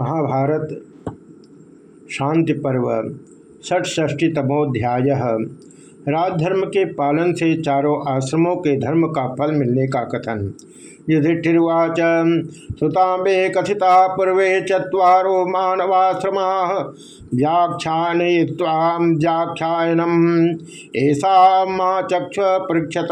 महाभारत शांति पर्व षटष्टीतमोध्याय राजधर्म के पालन से चारों आश्रमों के धर्म का फल मिलने का कथन। युधिष्ठिर्वाच सुतांबे कथिता पूर्वे चुरो मानवाश्रमा। व्याख्यानय्वाम व्याख्यानम ऐसा माँ चक्ष पृक्षत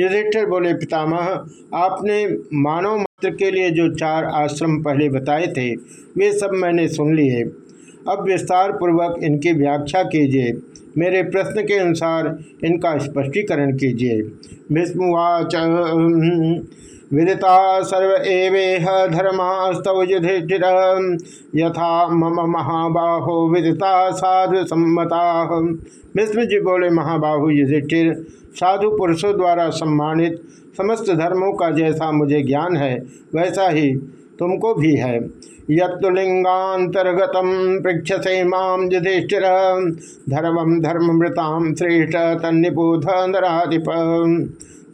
युधिष्ठिर बोले, पितामह, आपने मानव मात्र के लिए जो चार आश्रम पहले बताए थे, वे सब मैंने सुन लिए। अब विस्तार पूर्वक इनकी व्याख्या कीजिए। मेरे प्रश्न के अनुसार इनका स्पष्टीकरण कीजिए। भीष्मवाच विदिता सर्व एवेह धर्मास्तव युधिष्ठिर। यथा मम महाबाहो विदिता साधु सम्मता। भीष्म जी बोले, महाबाहु युधिष्ठिर, साधु पुरुषों द्वारा सम्मानित समस्त धर्मों का जैसा मुझे ज्ञान है, वैसा ही तुमको भी है। यत्लिंगातर्गत पृक्षसे माम युधिष्ठिर। धर्मम धर्ममृताम श्रेष्ठ तन्निबोध नराधिप।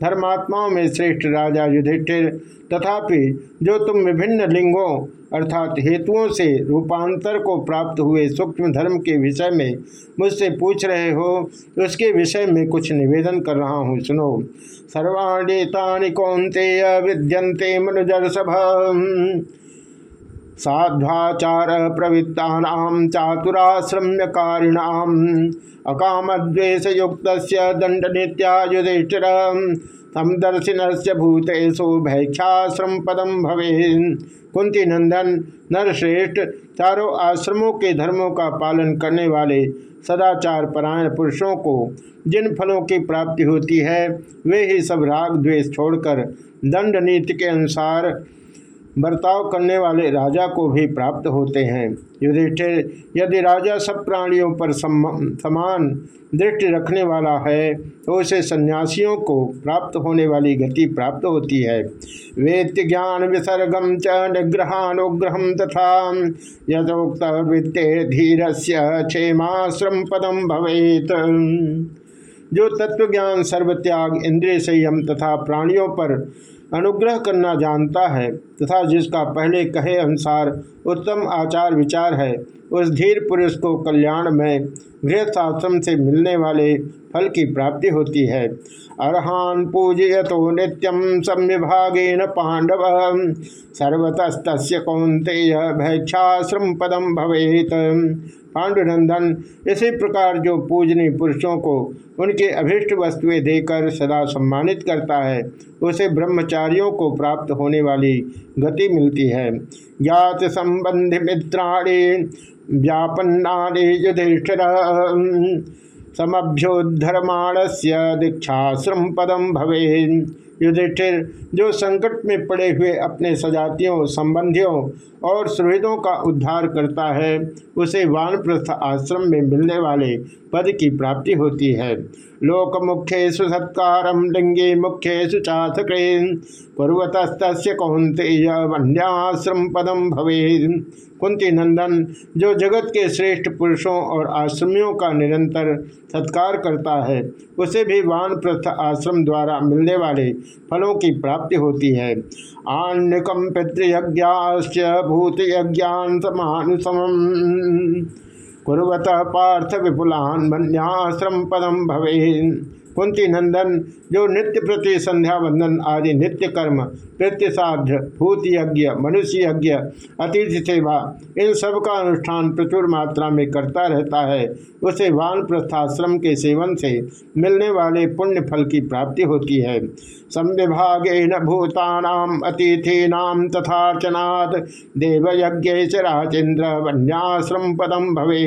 धर्मात्माओं में श्रेष्ठ राजा युधिष्ठिर तथापि जो तुम विभिन्न लिंगों अर्थात हेतुओं से रूपांतर को प्राप्त हुए सूक्ष्म धर्म के विषय में मुझसे पूछ रहे हो, उसके विषय में कुछ निवेदन कर रहा हूँ, सुनो। सर्वाणी कौनते विद्यंते मनुजर्षभ। साध्वाचार प्रवृत्ता चातुराश्रम्यकारिणाम अकामद्वेश युक्त दंड नित्यायुधिष्ठिर समदर्शिन से भूतेषु भैक्षाश्रम पदम भवे कुंती नंदन, नरश्रेष्ठ, चारों आश्रमों के धर्मों का पालन करने वाले सदाचार परायण पुरुषों को जिन फलों की प्राप्ति होती है, वे ही सब राग द्वेष छोड़कर दंड नीति के अनुसार बर्ताव करने वाले राजा को भी प्राप्त होते हैं। युधिष्ठिर, यदि राजा सब प्राणियों पर समान दृष्टि रखने वाला है तो उसे सन्यासियों को प्राप्त होने वाली गति प्राप्त होती है। वेत्य ज्ञान विसर्गम च निग्रहानुग्रह तथा यथोक्त वृत्ते धीर से क्षेमाश्रम पदम भवेत। जो तत्व ज्ञान सर्वत्याग इंद्रिय संयम तथा प्राणियों पर अनुग्रह करना जानता है तथा जिसका पहले कहे अनुसार उत्तम आचार विचार है, उस धीर पुरुष को कल्याण में गृहस्थाश्रम से मिलने वाले फल की प्राप्ति होती है। अर्हान पूजयतो नित्यम संविभागेन पांडव सर्वतस्त कौंतेय भैक्षाश्रम पदम भवेत। पांडुनंदन, इसी प्रकार जो पूजनीय पुरुषों को उनके अभिष्ट वस्तुएँ देकर सदा सम्मानित करता है, उसे ब्रह्मचारियों को प्राप्त होने वाली गति मिलती है। ज्ञात संबंधी मित्राणी व्यापन्ना युधिष्ठिर समभ्योधर्माण से दीक्षाश्रम पदम भवे युधिष्ठिर, जो संकट में पड़े हुए अपने सजातियों, संबंधियों और सुहृदों का उद्धार करता है, उसे वानप्रस्थ आश्रम में मिलने वाले पद की प्राप्ति होती है। लोक मुख्य सत्कार, लिंगे मुख्य चाथकृन पूर्वतस्त कौंते वन्याश्रम पदम भवे कुंती नंदन, जो जगत के श्रेष्ठ पुरुषों और आश्रमियों का निरंतर सत्कार करता है, उसे भी वानप्रस्थ आश्रम द्वारा मिलने वाले फलों की प्राप्ति होती है। आन्यकम भूत यज्ञान समानुसम कुरत पार्थ विपुलान पदम भवे कुंती नंदन, जो नित्य प्रति संध्या वंदन आदि नित्य कर्म कृत्य साध्य भूत यज्ञ मनुष्य यज्ञ अतिथि सेवा, इन सब का अनुष्ठान प्रचुर मात्रा में करता रहता है। उसे वान प्रस्थाश्रम के सेवन से मिलने वाले पुण्य फल की प्राप्ति होती है। संविभागे न भूतानाम, अतिथीनाम तथार्चनात् देवयज्ञ राजेन्द्र वन्याश्रम पदम भवे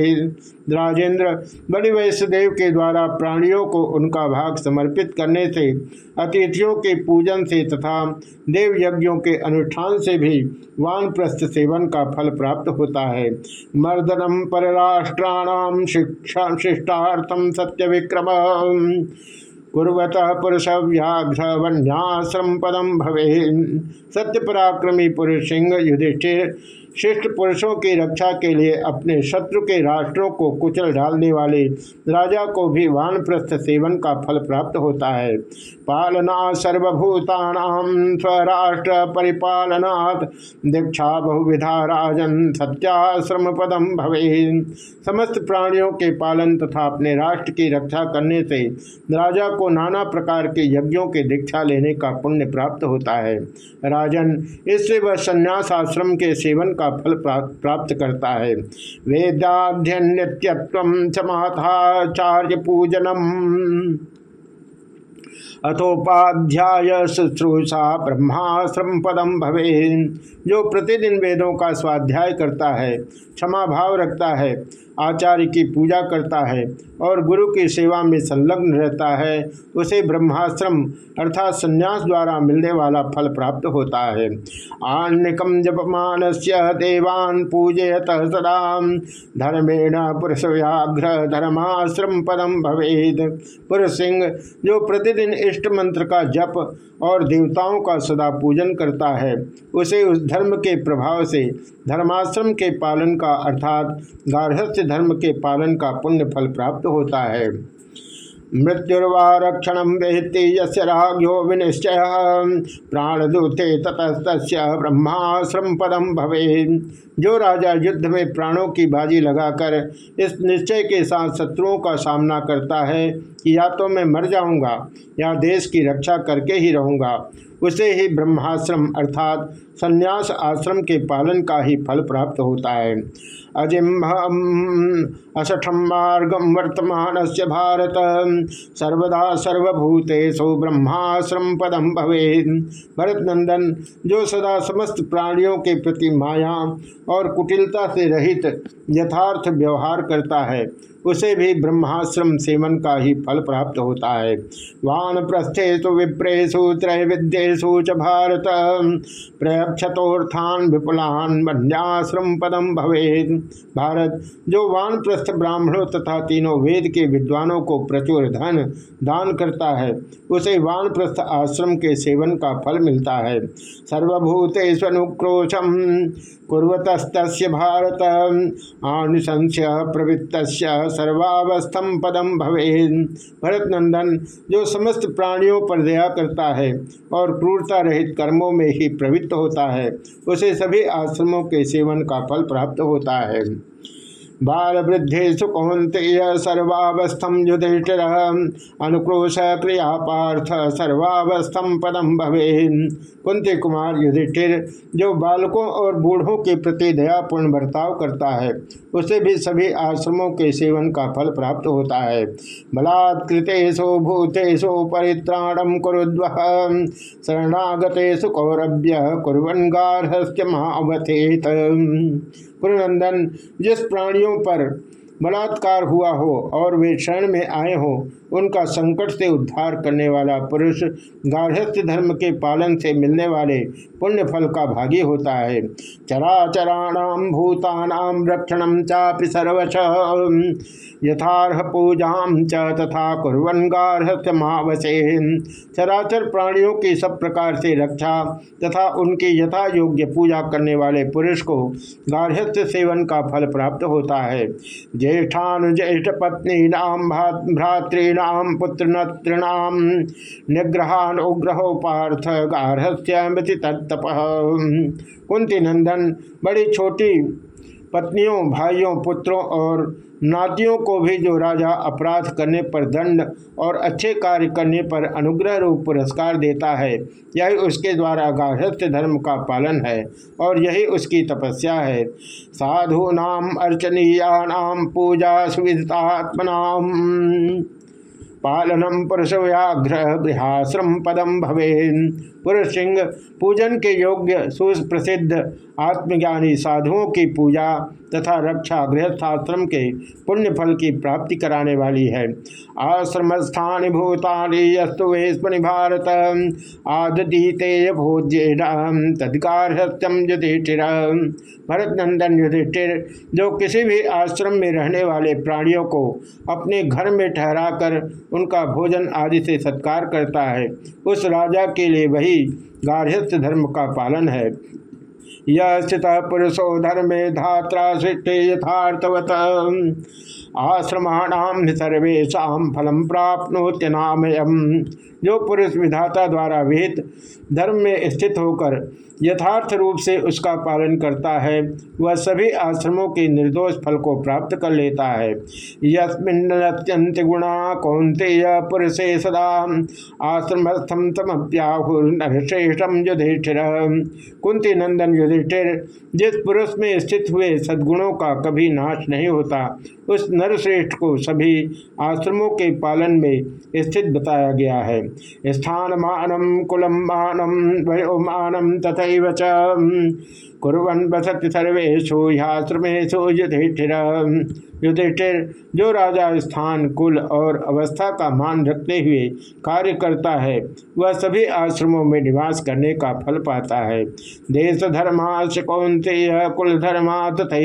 राजेंद्र वैश्य देव के द्वारा प्राणियों को उनका समर्पित करने से, अतिथियों के पूजन से तथा देव यज्ञों के अनुष्ठान से भी वानप्रस्थ सेवन का फल प्राप्त होता है। मर्दनम परराष्ट्राणाम शिक्षा शिष्टार्थम सत्य विक्रम कुरत पुरुष व्याघ्र वन्याश्रम पदम भवे सत्य पराक्रमी पुरुष सिंह युधिष्ठिर शिष्ट पुरुषों की रक्षा के लिए अपने शत्रु के राष्ट्रों को कुचल डालने वाले राजा को भी वानप्रस्थ सेवन का फल प्राप्त होता है। पालना सर्वभूतानाम स्वराष्ट्र परिपालनात् दीक्षा बहुविधा राजन सत्याश्रम पदम भवे समस्त प्राणियों के पालन तथा अपने राष्ट्र की रक्षा करने से राजा को नाना प्रकार के यज्ञों के दीक्षा लेने का पुण्य प्राप्त होता है। राजन, इससे वह संन्यास आश्रम के सेवन का फल प्राप्त करता है। वेदाध्यन नित्यत्व समाधाचार्य पूजनम अथोपाध्याय शुश्रूषा ब्रह्माश्रम पदम भवे जो प्रतिदिन वेदों का स्वाध्याय करता है, क्षमा भाव रखता है, आचार्य की पूजा करता है और गुरु की सेवा में संलग्न रहता है, उसे ब्रह्माश्रम अर्थात संन्यास द्वारा मिलने वाला फल प्राप्त होता है। आन्निकम जपमान से देवान पूजयत सदा। धर्मेण पुरुष व्याघ्र धर्माश्रम पदम भवेद पुरुष सिंह, जो प्रतिदिन इष्ट मंत्र का जप और देवताओं का सदा पूजन करता है। उसे उस धर्म के प्रभाव से, धर्माश्रम के पालन का, अर्थात गार्हस्थ्य धर्म के पालन का पुण्य फल प्राप्त होता है। मृत्युर्वा रक्षण वेत्ति यज्ञो विनिश्चय। प्राणदूते ततस्त ब्रह्माश्रम पदम भवे जो राजा युद्ध में प्राणों की बाजी लगाकर इस निश्चय के साथ शत्रुओं का सामना करता है कि या तो मैं मर जाऊँगा या देश की रक्षा करके ही रहूँगा। उसे ही ब्रह्माश्रम अर्थात संन्यास आश्रम के पालन का ही फल प्राप्त होता है। अजिम्भ असठम मार्गम वर्तमान से भारत। सर्वदा सर्वभूतेषु ब्रह्माश्रम पदम भवे भरत नंदन जो सदा समस्त प्राणियों के प्रति माया और कुटिलता से रहित यथार्थ व्यवहार करता है, उसे भी ब्रह्माश्रम सेवन का ही फल प्राप्त होता है। वान प्रस्थेशु विप्रेशु त्रैविद्येशु च भारत। प्रयक्षतोर्थान विपुलान वन्याश्रम पदम भवे भारत, जो वान प्रस्थ ब्राह्मणों तथा तीनों वेद के विद्वानों को प्रचुर धन दान करता है, उसे वान प्रस्थ आश्रम के सेवन का फल मिलता है। सर्वभूतेष्वनुक्रोशम कुरतस्त भारत। आनुशंस्य प्रवृत्त सर्वावस्थम पदम भवे भरत नंदन जो समस्त प्राणियों पर दया करता है और क्रूरता रहित कर्मों में ही प्रवृत्त होता है। उसे सभी आश्रमों के सेवन का फल प्राप्त होता है। बाल वृद्धेशु कौंतेय सर्वावस्थम युधिष्ठिर। अनुक्रोश क्रिया पार्थ सर्वावस्थम पदम भवे। कुंती कुमार युधिष्ठिर, जो बालकों और बूढ़ों के प्रति दयापूर्ण बर्ताव करता है, उसे भी सभी आश्रमों के सेवन का फल प्राप्त होता है। बलात्कृतेषु भूतेषु परित्राणम कुरुद्व। शरणागतेषु कौरभ्य कुरन गार्हस्थ्य महावथेत कुरुनंदन जिस प्राणियों पर बलात्कार हुआ हो और वे क्षण में आए हो उनका संकट से उद्धार करने वाला पुरुष गार्हस्थ्य धर्म के पालन से मिलने वाले पुण्य फल का भागी होता है। चराचराणाम भूतानाम रक्षण चापि सर्वश। यथार्ह पूजा च तथा कुरन गार्हस्थ्य महावसे चराचर प्राणियों की सब प्रकार से रक्षा तथा उनकी यथा योग्य पूजा करने वाले पुरुष को गार्हस्थ्य सेवन का फल प्राप्त होता है। ज्येष्ठानुज्येष्ठ पत्नी नाम भ्रातृणाम पुत्र नृणाम निग्रहान उग्रहो पार्थ, गार्हस्थ्य तत्तप कुंती नंदन, बड़ी छोटी पत्नियों, भाइयों, पुत्रों और नातियों को भी जो राजा अपराध करने पर दंड और अच्छे कार्य करने पर अनुग्रह रूप पुरस्कार देता है, यही उसके द्वारा गार्हस्थ्य धर्म का पालन है और यही उसकी तपस्या है। साधु नाम अर्चनीया नाम पूजा सुविधात्मनाम पालनम पुरुष व्याघ्र गृहाश्रम पदम भवे पुरुष सिंह पूजन के योग्य सुप्रसिद्ध आत्मज्ञानी साधुओं की पूजा तथा रक्षा गृहस्थाश्रम के पुण्य फल की प्राप्ति कराने वाली है। आश्रम स्थान भूतानि भारत। आदीते भोज्य तदगारहत्यम युधिष्ठिर। भरत नंदन युधिष्ठिर, जो किसी भी आश्रम में रहने वाले प्राणियों को अपने घर में ठहराकर उनका भोजन आदि से सत्कार करता है, उस राजा के लिए वही गार्हस्थ धर्म का पालन है। यह स्थित पुरुषो धर्मे धात्रा सृष्टि यथार्थवत। आश्रमाणाम सर्वेशा फलम प्राप्नोत्यनामयम जो पुरुष विधाता द्वारा विहित धर्म में स्थित होकर यथार्थ रूप से उसका पालन करता है, वह सभी आश्रमों के निर्दोष फल को प्राप्त कर लेता है। यस्मिन्नत्यंत गुणा कौंते पुरुषे सदा आश्रमस्थम तमप्याहुर्नश्रेष्ठम युधिष्ठिर। कुंती नंदन युधिष्ठिर, जिस पुरुष में स्थित हुए सद्गुणों का कभी नाश नहीं होता, उस नरश्रेष्ठ को सभी आश्रमों के पालन में स्थित बताया गया है। स्थान मानम कुलम मानम वयोमानम तथा च कुरन बसत सर्वेशु ह्याश्रमेशु युधिष्ठिर युधिष्ठिर, जो राजा स्थान, कुल और अवस्था का मान रखते हुए कार्य करता है, वह सभी आश्रमों में निवास करने का फल पाता है। देश धर्माश कौंते कुल धर्मा तथा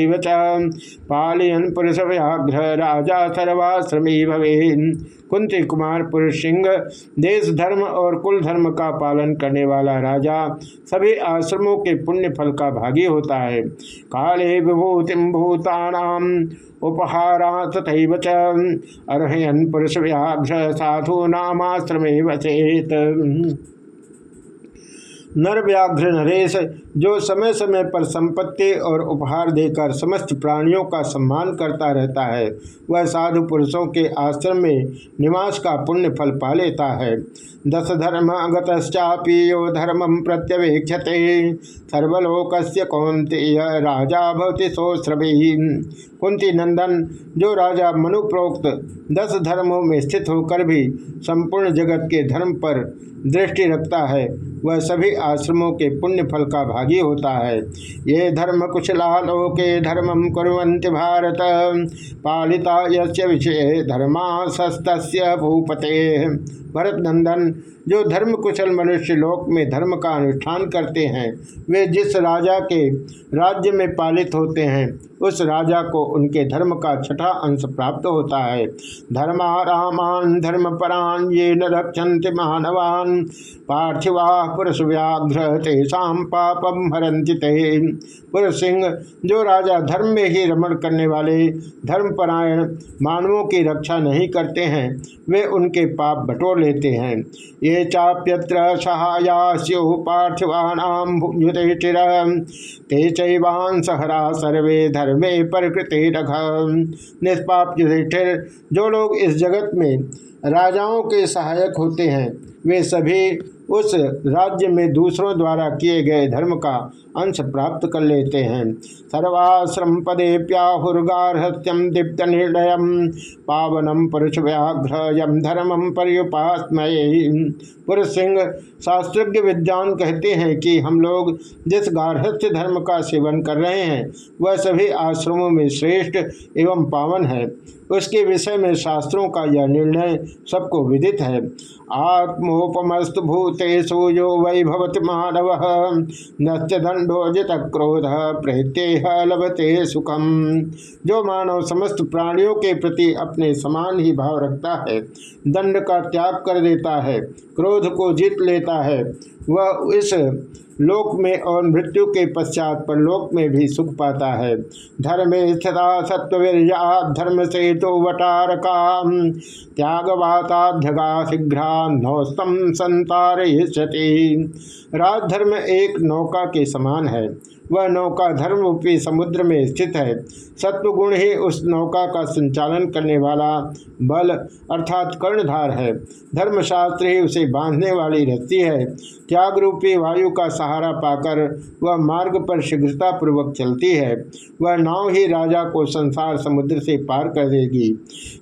पालयन पुरुष व्याघ्र राजा सर्वाश्रमी भवे कुंती कुमार पुरुष सिंह, देश धर्म और कुल धर्म का पालन करने वाला राजा, सभी आश्रमों के पुण्य फल का भागी होता है। काले विभूतिम भूतानाम उपहारा तथा च। अर्हयन पुरुष व्याघ्र साधु नामाश्रमे वचेत। नर व्याघ्र नरेश जो समय समय पर संपत्ति और उपहार देकर समस्त प्राणियों का सम्मान करता रहता है, वह साधु पुरुषों के आश्रम में निवास का पुण्य फल पा लेता है। दस धर्म गतश्चापी यो धर्म प्रत्यवेक्षते। सर्वलोक कौंते राजा भवती सोश्रवी कुंती नंदन जो राजा मनुप्रोक्त दस धर्मों में स्थित होकर भी संपूर्ण जगत के धर्म पर दृष्टि रखता है, वह सभी आश्रमों के पुण्य फल का होता है। ये धर्म कुशला लोके धर्मम कुरंत भारत। पालिता यस्य विषय धर्मा सस्त भूपते। भरत नंदन जो धर्म कुशल मनुष्य लोक में धर्म का अनुष्ठान करते हैं, वे जिस राजा के राज्य में पालित होते हैं, उस राजा को उनके धर्म का छठा अंश प्राप्त होता है। धर्मा रामान, धर्म परान, ये न रक्षंत मानवान। पार्थिवा पुरुष व्याघ्र तेषाम पापम हरंति पुरुष सिंह, जो राजा धर्म में ही रमण करने वाले धर्मपरायण मानवों की रक्षा नहीं करते हैं, वे उनके पाप बटोर लेते हैं। ये चाप्यत्र सहायास्यु पार्थिवानाम युधिष्ठिर ते चैवांसहरा सर्वे धर्मे प्रकृति रख निष्पाप युधिष्ठिर, जो लोग इस जगत में राजाओं के सहायक होते हैं। वे सभी उस राज्य में दूसरों द्वारा किए गए धर्म का अंश प्राप्त कर लेते हैं। सर्वाश्रम पदे प्याहुर्गारहत्यम दीप्त निर्णय पावनम पुरुष व्याघ्र यम धर्मम पर्युपास्मय। पुरुष सिंह शास्त्रज्ञ विद्वान कहते हैं कि हम लोग जिस गार्हस्थ्य धर्म का सेवन कर रहे हैं, वह सभी आश्रमों में श्रेष्ठ एवं पावन है। उसके विषय में शास्त्रों का यह निर्णय सबको विदित है। आत्मोपमस्तु भूतेषु जो वैभवत मानव नत्य दंडोजित क्रोध प्रहृत्य लभते सुखम। जो मानव समस्त प्राणियों के प्रति अपने समान ही भाव रखता है, दंड का त्याग कर देता है, क्रोध को जीत लेता है वह इस लोक में और मृत्यु के पश्चात पर लोक में भी सुख पाता है। धर्म स्थिता सत्वीर धर्म से तो वटार का त्यागवाताध्यगा शीघ्रा नौस्तम संतार राजधर्म एक नौका के समान है। वह नौका धर्म रूपी समुद्र में स्थित है। सत्वगुण ही उस नौका का संचालन करने वाला बल अर्थात कर्णधार है। धर्मशास्त्र ही उसे बांधने वाली रहती है। त्याग रूपी वायु का सहारा पाकर वह मार्ग पर शीघ्रतापूर्वक चलती है। वह नाव ही राजा को संसार समुद्र से पार कर देगी।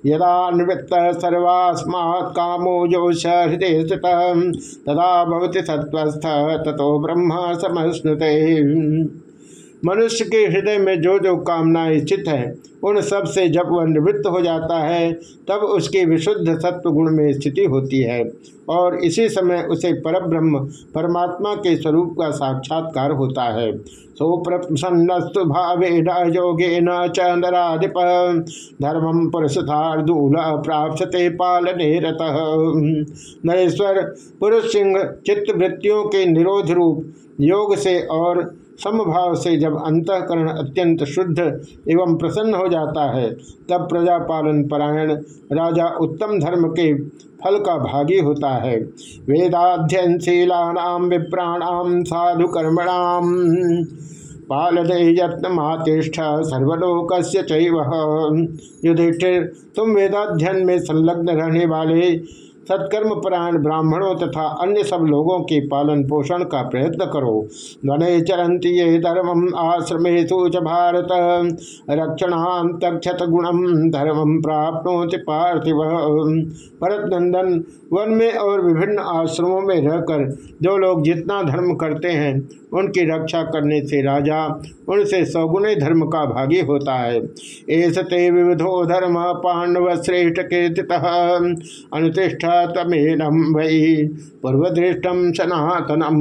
यदा निवृत्त सर्वास्मात् कामो जो हृदय तदा भवती सत्वस्थ तथो ब्रह्म समस्नुते। मनुष्य के हृदय में जो जो कामनाएँ स्थित हैं, उन सबसे जब वह निवृत्त हो जाता है, तब उसकी विशुद्ध सत्व गुण में स्थिति होती है। और इसी समय उसे परब्रह्म, परमात्मा के स्वरूप का साक्षात्कार होता है। सुप्रसन्नस्तु भावे न योगे न चंद्राधिप धर्मम पुरुषार्दूल प्राप्त पालने रत। नरेश्वर, पुरुष सिंह चित्तवृत्तियों के निरोध रूप, योग से और समभाव से जब अंतकरण अत्यंत शुद्ध एवं प्रसन्न हो जाता है, तब प्रजापालन परायण राजा उत्तम धर्म के फल का भागी होता है। वेदाध्ययनशीलानाम विप्राणाम साधु कर्मणाम पालदे यत्नमातिष्ठ सर्वलोक युधिष्ठिर, तुम वेदाध्ययन में संलग्न रहने वाले सत्कर्म परायण ब्राह्मणों तथा अन्य सब लोगों के पालन पोषण का प्रयत्न करो। ध्वनि चरंती ये धर्मम आश्रमेशु च भारत। रक्षणाम तक्षत गुणम, धर्मम प्राप्त पार्थिव। भरत नंदन वन में और विभिन्न आश्रमों में रहकर जो लोग जितना धर्म करते हैं, उनकी रक्षा करने से राजा उनसे सौगुणे धर्म का भागी होता है। ऐस ते विविधो धर्म, पांडव श्रेष्ठ कीर्ति अनुतिष्ठा तमेनम वही पूर्वदृष्टम सनातनम।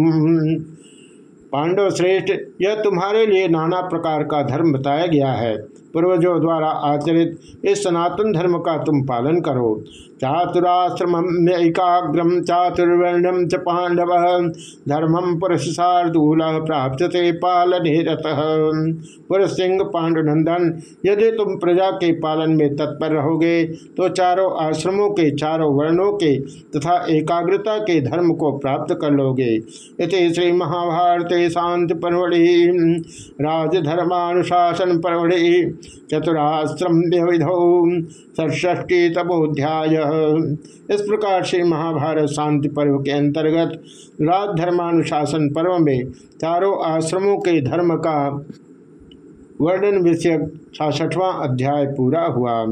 पांडव श्रेष्ठ, यह तुम्हारे लिए नाना प्रकार का धर्म बताया गया है। पूर्वजों द्वारा आचरित इस सनातन धर्म का तुम पालन करो। चातुराश्रम्यकाग्रम चातुर्वर्णम च पांडव धर्मम पुरुषार्दूल प्राप्त से पालने पुरुष सिंह पांडुनंदन, यदि तुम प्रजा के पालन में तत्पर रहोगे तो चारों आश्रमों के चारों वर्णों के तथा एकाग्रता के धर्म को प्राप्त कर लोगे। इति श्री महाभारत शांति परवड़ी, राजधर्मानुशासन परवड़ी चतुराश्रम विधौ षष्ठी तपोध्याय इस प्रकार से महाभारत शांति पर्व के अंतर्गत राजधर्मानुशासन पर्व में चारों आश्रमों के धर्म का वर्णन विषयक छाछठवां अध्याय पूरा हुआ।